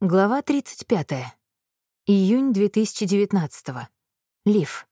Глава 35. Июнь 2019. Лив.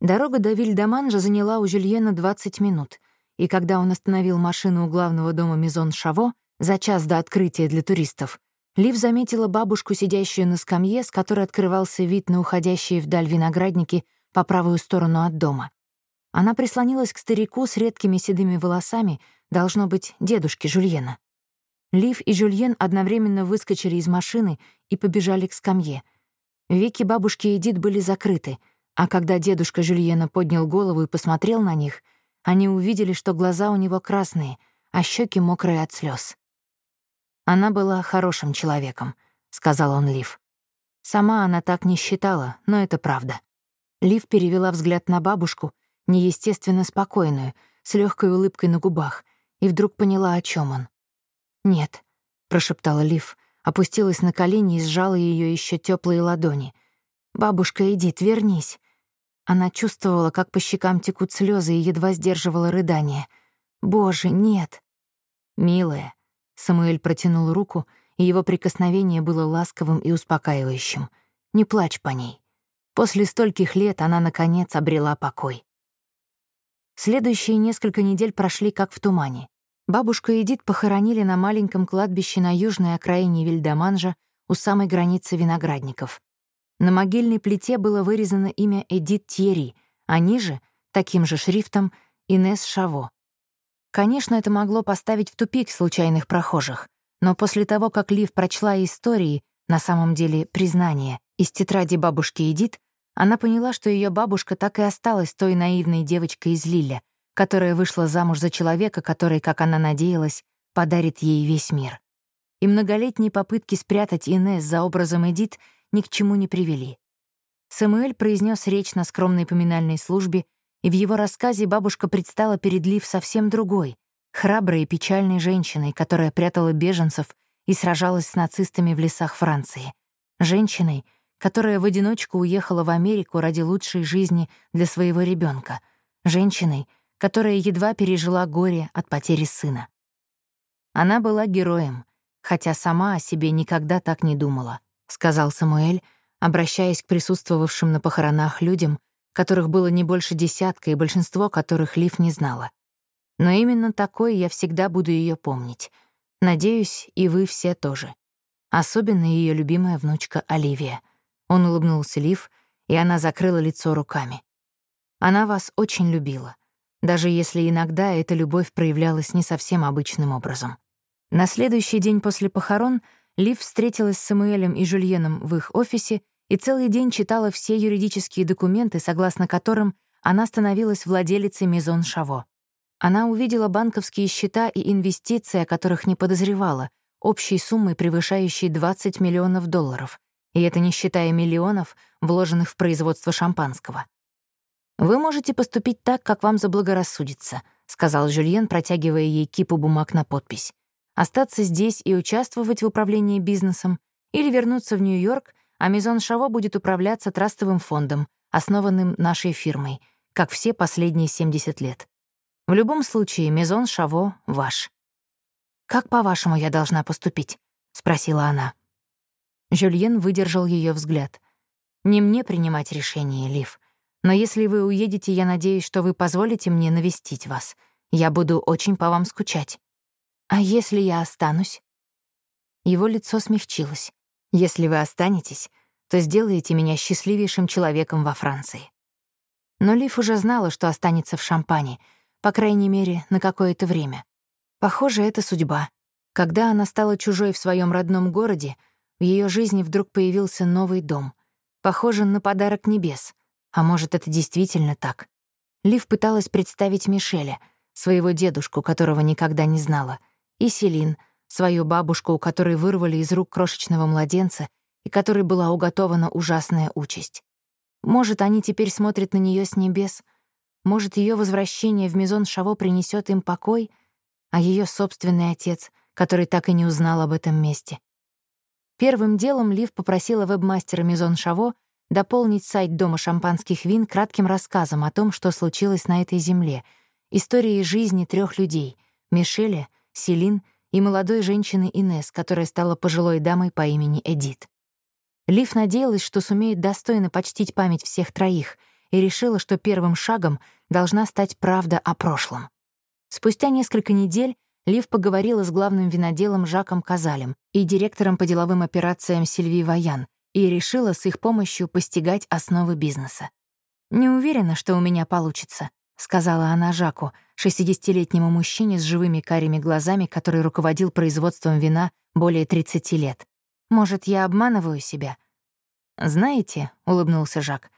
Дорога до Вильдаманжа заняла у Жюльена 20 минут, и когда он остановил машину у главного дома Мизон Шаво за час до открытия для туристов, Лив заметила бабушку, сидящую на скамье, с которой открывался вид на уходящие вдаль виноградники по правую сторону от дома. Она прислонилась к старику с редкими седыми волосами, должно быть, дедушке Жюльена. Лив и Жюльен одновременно выскочили из машины и побежали к скамье. Веки бабушки Эдит были закрыты, а когда дедушка Жюльена поднял голову и посмотрел на них, они увидели, что глаза у него красные, а щеки мокрые от слез. «Она была хорошим человеком», — сказал он Лив. Сама она так не считала, но это правда. Лив перевела взгляд на бабушку, неестественно спокойную, с легкой улыбкой на губах, и вдруг поняла, о чем он. «Нет», — прошептала Лив, опустилась на колени и сжала ее еще теплые ладони. «Бабушка, Эдит, вернись». Она чувствовала, как по щекам текут слезы и едва сдерживала рыдание. «Боже, нет!» «Милая», — Самуэль протянул руку, и его прикосновение было ласковым и успокаивающим. «Не плачь по ней. После стольких лет она, наконец, обрела покой». Следующие несколько недель прошли как в тумане. Бабушку Эдит похоронили на маленьком кладбище на южной окраине Вильдаманжа у самой границы виноградников. На могильной плите было вырезано имя Эдит Тьерри, а ниже, таким же шрифтом, Инес Шаво. Конечно, это могло поставить в тупик случайных прохожих, но после того, как Лив прочла истории, на самом деле признание, из тетради бабушки Эдит, она поняла, что ее бабушка так и осталась той наивной девочкой из Лиля, которая вышла замуж за человека, который, как она надеялась, подарит ей весь мир. И многолетние попытки спрятать Инесс за образом Эдит ни к чему не привели. Самуэль произнес речь на скромной поминальной службе, и в его рассказе бабушка предстала перед Лив совсем другой, храброй и печальной женщиной, которая прятала беженцев и сражалась с нацистами в лесах Франции. Женщиной, которая в одиночку уехала в Америку ради лучшей жизни для своего ребенка. Женщиной, которая едва пережила горе от потери сына. Она была героем, хотя сама о себе никогда так не думала, сказал Самуэль, обращаясь к присутствовавшим на похоронах людям, которых было не больше десятка и большинство которых Лив не знала. Но именно такой я всегда буду ее помнить. Надеюсь, и вы все тоже. Особенно ее любимая внучка Оливия. Он улыбнулся Лив, и она закрыла лицо руками. Она вас очень любила даже если иногда эта любовь проявлялась не совсем обычным образом. На следующий день после похорон Лив встретилась с Самуэлем и Жюльеном в их офисе и целый день читала все юридические документы, согласно которым она становилась владелицей Мизон Шаво. Она увидела банковские счета и инвестиции, о которых не подозревала, общей суммой превышающей 20 миллионов долларов, и это не считая миллионов, вложенных в производство шампанского. «Вы можете поступить так, как вам заблагорассудится», — сказал Жюльен, протягивая ей кипу бумаг на подпись. «Остаться здесь и участвовать в управлении бизнесом или вернуться в Нью-Йорк, а Мизон Шаво будет управляться трастовым фондом, основанным нашей фирмой, как все последние 70 лет. В любом случае, Мизон Шаво ваш». «Как, по-вашему, я должна поступить?» — спросила она. Жюльен выдержал ее взгляд. «Не мне принимать решение, Лив. Но если вы уедете, я надеюсь, что вы позволите мне навестить вас. Я буду очень по вам скучать. А если я останусь? Его лицо смягчилось. Если вы останетесь, то сделаете меня счастливейшим человеком во Франции. Но Лив уже знала, что останется в Шампане, по крайней мере, на какое-то время. Похоже, это судьба. Когда она стала чужой в своем родном городе, в ее жизни вдруг появился новый дом, похожий на подарок небес — а может, это действительно так? Лив пыталась представить Мишеля, своего дедушку, которого никогда не знала, и Селин, свою бабушку, у которой вырвали из рук крошечного младенца и которой была уготована ужасная участь. Может, они теперь смотрят на нее с небес? Может, ее возвращение в Мизон Шаво принесет им покой, а ее собственный отец, который так и не узнал об этом месте? Первым делом Лив попросила вебмастера Мизон Шаво дополнить сайт Дома шампанских вин кратким рассказом о том, что случилось на этой земле, историей жизни трех людей — Мишеля, Селин и молодой женщины Инес, которая стала пожилой дамой по имени Эдит. Лив надеялась, что сумеет достойно почтить память всех троих, и решила, что первым шагом должна стать правда о прошлом. Спустя несколько недель Лив поговорила с главным виноделом Жаком Казалем и директором по деловым операциям Сильви Ваян и решила с их помощью постигать основы бизнеса. «Не уверена, что у меня получится», — сказала она Жаку, 60-летнему мужчине с живыми карими глазами, который руководил производством вина более 30 лет. «Может, я обманываю себя?» «Знаете», — улыбнулся Жак,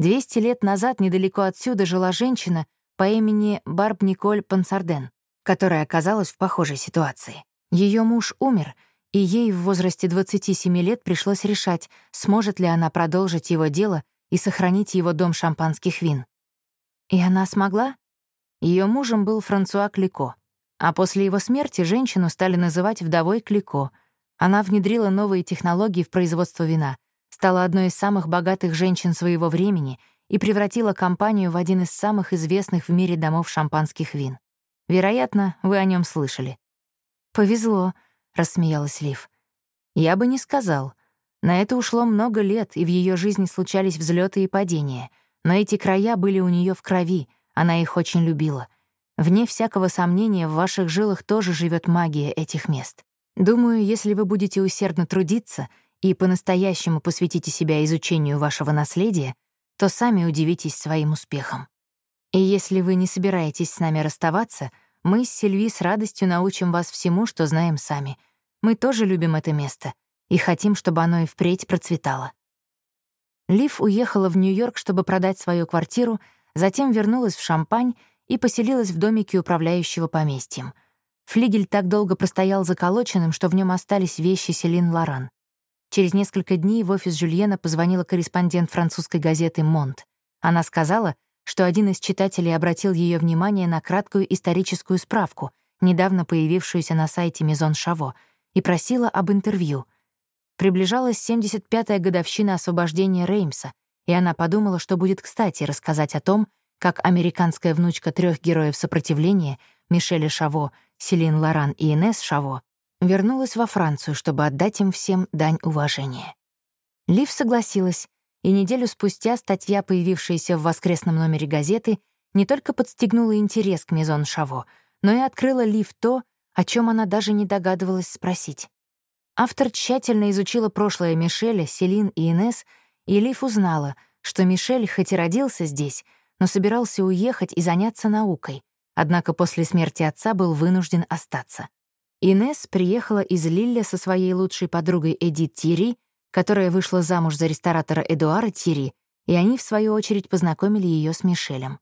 «200 лет назад недалеко отсюда жила женщина по имени Барб Николь Пансарден которая оказалась в похожей ситуации. Ее муж умер, и ей в возрасте 27 лет пришлось решать, сможет ли она продолжить его дело и сохранить его дом шампанских вин. И она смогла? Ее мужем был Франсуа Клико, а после его смерти женщину стали называть вдовой Клико. Она внедрила новые технологии в производство вина, стала одной из самых богатых женщин своего времени и превратила компанию в один из самых известных в мире домов шампанских вин. Вероятно, вы о нем слышали». «Повезло», — рассмеялась Лив. «Я бы не сказал. На это ушло много лет, и в ее жизни случались взлеты и падения. Но эти края были у нее в крови, она их очень любила. Вне всякого сомнения, в ваших жилах тоже живет магия этих мест. Думаю, если вы будете усердно трудиться и по-настоящему посвятите себя изучению вашего наследия, то сами удивитесь своим успехом. И если вы не собираетесь с нами расставаться, мы с Сильви с радостью научим вас всему, что знаем сами. Мы тоже любим это место и хотим, чтобы оно и впредь процветало. Лив уехала в Нью-Йорк, чтобы продать свою квартиру, затем вернулась в Шампань и поселилась в домике управляющего поместьем. Флигель так долго простоял заколоченным, что в нем остались вещи Селин Лоран. Через несколько дней в офис Жюльена позвонила корреспондент французской газеты «Монт». Она сказала, что один из читателей обратил ее внимание на краткую историческую справку, недавно появившуюся на сайте Мизон Шаво, и просила об интервью. Приближалась 75-я годовщина освобождения Реймса, и она подумала, что будет кстати рассказать о том, как американская внучка трех героев сопротивления Мишеля Шаво, Селин Лоран и Инес Шаво вернулась во Францию, чтобы отдать им всем дань уважения. Лив согласилась, и неделю спустя статья, появившаяся в воскресном номере газеты, не только подстегнула интерес к Мизон Шаво, но и открыла Лив то, о чем она даже не догадывалась спросить. Автор тщательно изучила прошлое Мишеля, Селин и Инес, и Лив узнала, что Мишель хоть и родился здесь, но собирался уехать и заняться наукой, однако после смерти отца был вынужден остаться. Инес приехала из Лилля со своей лучшей подругой Эдит Тири которая вышла замуж за ресторатора Эдуара Тири, и они, в свою очередь, познакомили ее с Мишелем.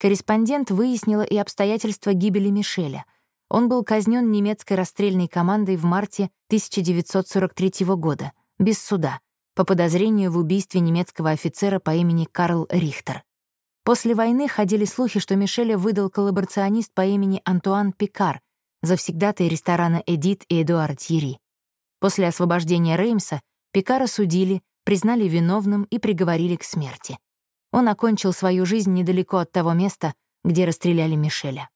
Корреспондент выяснила и обстоятельства гибели Мишеля. Он был казнен немецкой расстрельной командой в марте 1943 года, без суда, по подозрению в убийстве немецкого офицера по имени Карл Рихтер. После войны ходили слухи, что Мишеля выдал коллаборационист по имени Антуан Пикар, завсегдатый ресторана «Эдит» и «Эдуард Тьерри». После освобождения Реймса Пикара судили, признали виновным и приговорили к смерти. Он окончил свою жизнь недалеко от того места, где расстреляли Мишеля.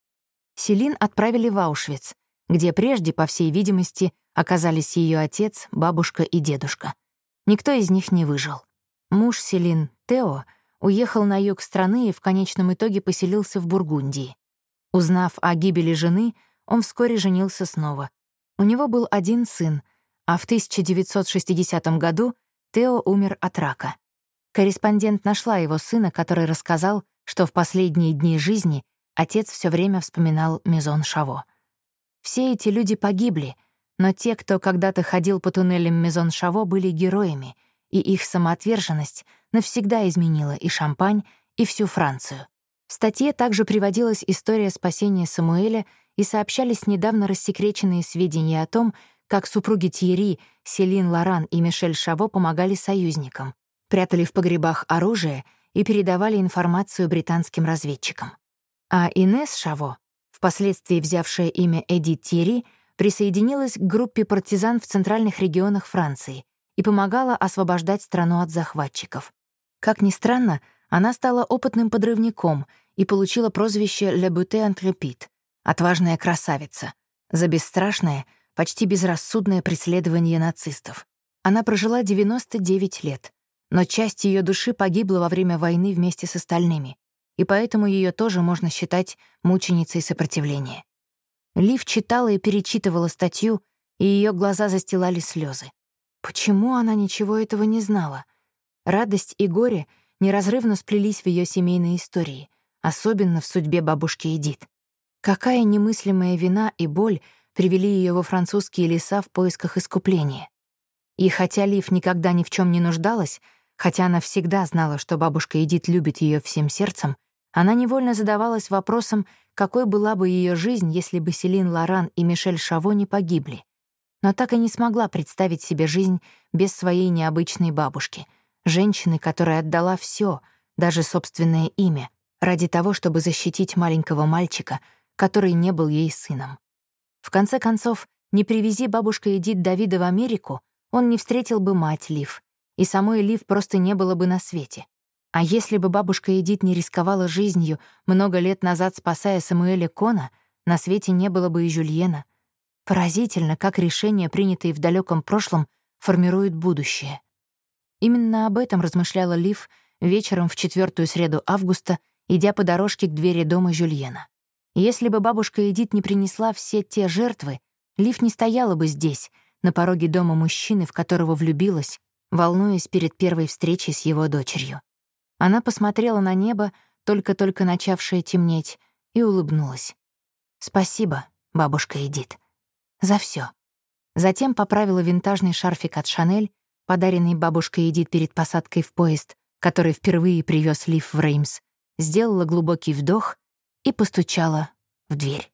Селин отправили в Аушвиц, где прежде, по всей видимости, оказались ее отец, бабушка и дедушка. Никто из них не выжил. Муж Селин, Тео, уехал на юг страны и в конечном итоге поселился в Бургундии. Узнав о гибели жены, он вскоре женился снова. У него был один сын — а в 1960 году Тео умер от рака. Корреспондент нашла его сына, который рассказал, что в последние дни жизни отец все время вспоминал Мизон Шаво. Все эти люди погибли, но те, кто когда-то ходил по туннелям Мизон Шаво, были героями, и их самоотверженность навсегда изменила и Шампань, и всю Францию. В статье также приводилась история спасения Самуэля и сообщались недавно рассекреченные сведения о том, как супруги Тьерри, Селин Лоран и Мишель Шаво помогали союзникам, прятали в погребах оружие и передавали информацию британским разведчикам. А Инес Шаво, впоследствии взявшая имя Эдит Тьерри, присоединилась к группе партизан в центральных регионах Франции и помогала освобождать страну от захватчиков. Как ни странно, она стала опытным подрывником и получила прозвище «Le Buté Intrépide» — «отважная красавица», за бесстрашное, почти безрассудное преследование нацистов. Она прожила 99 лет, но часть ее души погибла во время войны вместе с остальными, и поэтому ее тоже можно считать мученицей сопротивления. Лив читала и перечитывала статью, и ее глаза застилали слезы. Почему она ничего этого не знала? Радость и горе неразрывно сплелись в ее семейной истории, особенно в судьбе бабушки Эдит. Какая немыслимая вина и боль привели ее во французские леса в поисках искупления. И хотя Лив никогда ни в чем не нуждалась, хотя она всегда знала, что бабушка Эдит любит ее всем сердцем, она невольно задавалась вопросом, какой была бы ее жизнь, если бы Селин Лоран и Мишель Шаво не погибли. Но так и не смогла представить себе жизнь без своей необычной бабушки, женщины, которая отдала все, даже собственное имя, ради того, чтобы защитить маленького мальчика, который не был ей сыном. В конце концов, не привези бабушка Эдит Давида в Америку, он не встретил бы мать Лив, и самой Лив просто не было бы на свете. А если бы бабушка Эдит не рисковала жизнью, много лет назад спасая Самуэля Кона, на свете не было бы и Жюльена. Поразительно, как решения, принятые в далеком прошлом, формируют будущее. Именно об этом размышляла Лив вечером в четвертую среду августа, идя по дорожке к двери дома Жюльена. Если бы бабушка Эдит не принесла все те жертвы, Лив не стояла бы здесь, на пороге дома мужчины, в которого влюбилась, волнуясь перед первой встречей с его дочерью. Она посмотрела на небо, только-только начавшее темнеть, и улыбнулась. «Спасибо, бабушка Эдит, за все. Затем поправила винтажный шарфик от Шанель, подаренный бабушкой Эдит перед посадкой в поезд, который впервые привез Лив в Реймс, сделала глубокий вдох и постучала в дверь.